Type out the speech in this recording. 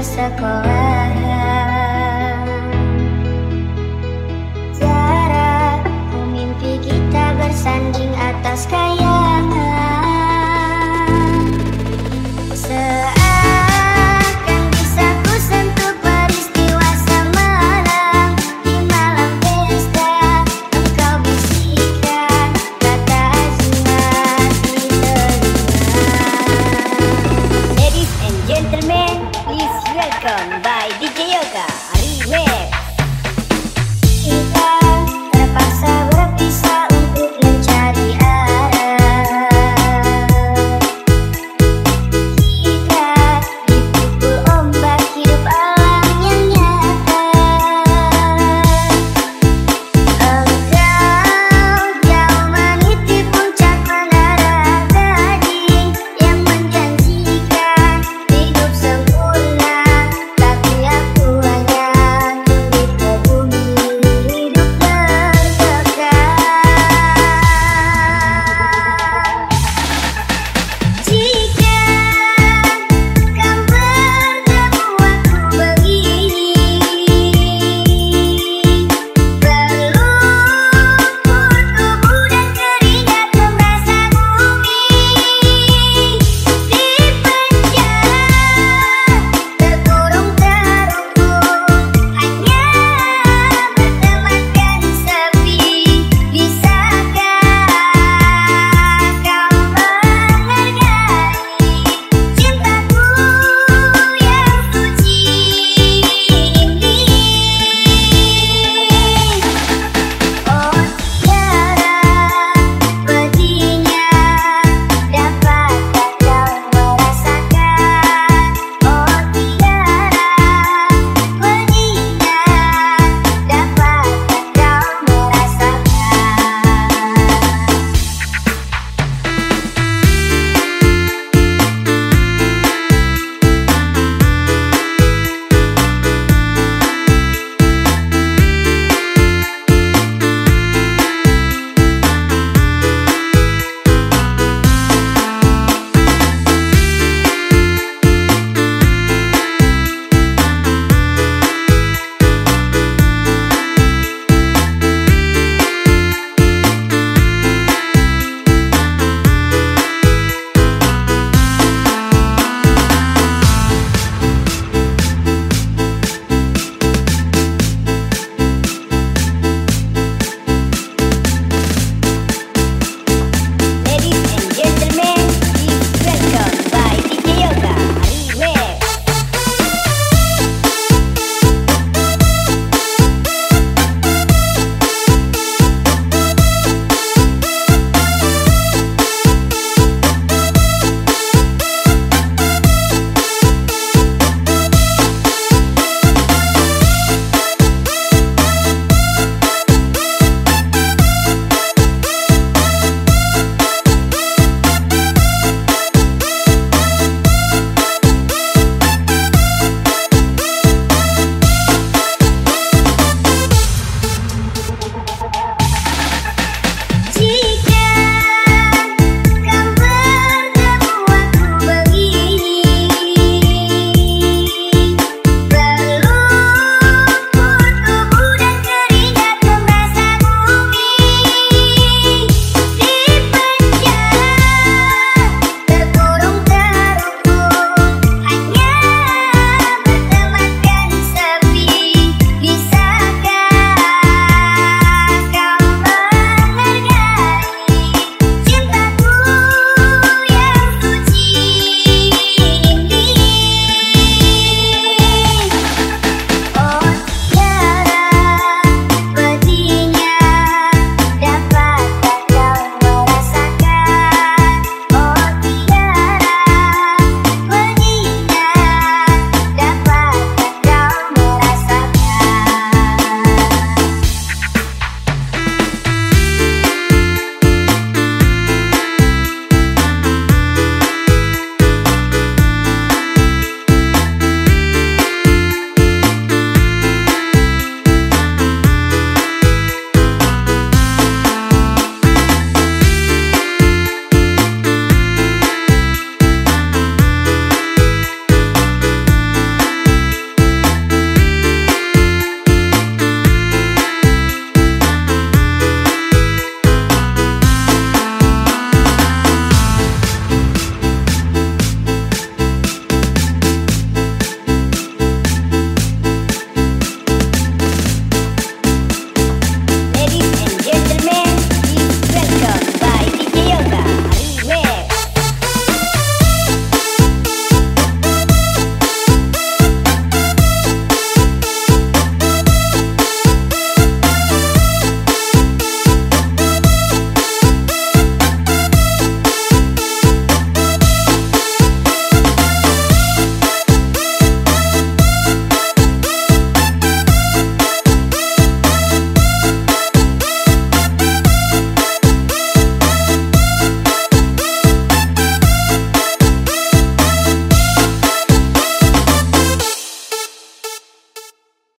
bersekolah welcome by DJ Yoga. Arrive.